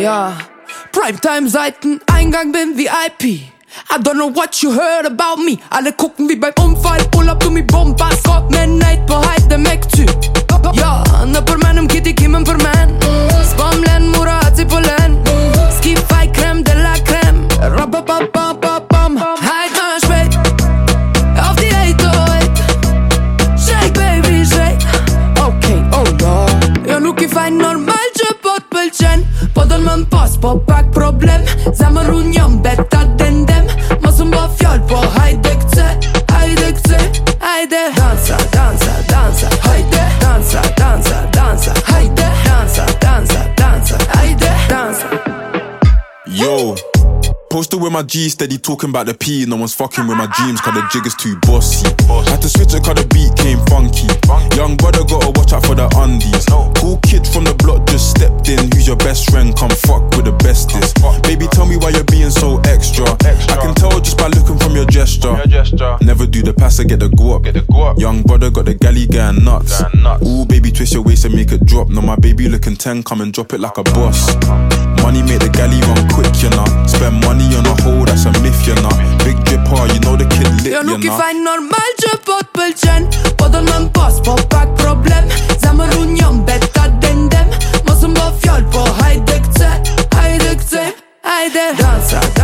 Ja, Primetime-Seiten, Eingang bin VIP. I don't know what you heard about me. Alle gucken wie beim Unfall. Pull up to t'pëlqen Po don më m'pas, po pak problem Zemër unë jam beta dendem Mos më bë fjall, po hajde këtse Hajde këtse, hajde Dansa, dansa, dansa, hajde Dansa, dansa, dansa, hajde Dansa, dansa, dansa, hajde Dansa. Yo. Posted with my G, steady talking about the P. No one's fucking with my dreams, cause the jig is too bossy. Had to switch it, cause the beat came funky. Young brother, gotta watch out for the undies. Cool kid from the block just stepped in. Who's your best friend? Come fuck with the bestest. Baby, tell me why you're being so extra. I can tell just by looking from your gesture. Never do the pass, I get the go up. Young brother got the galley going nuts. Ooh, baby, twist your waist and make it drop. No, my baby looking 10, come and drop it like a boss. Money make the galley run quick, you know. Spend money on a hoe, that's a myth, you know. Big dripper, oh, you know the kid lit, you nuk i know. faj normal që po t'pëlqen Po do në m'pas, po pak problem jam beta dendem Mos më bë fjall, po hajde këtse Hajde këtse, hajde Dansa, dansa, dansa, hajde Dansa, dansa, dansa,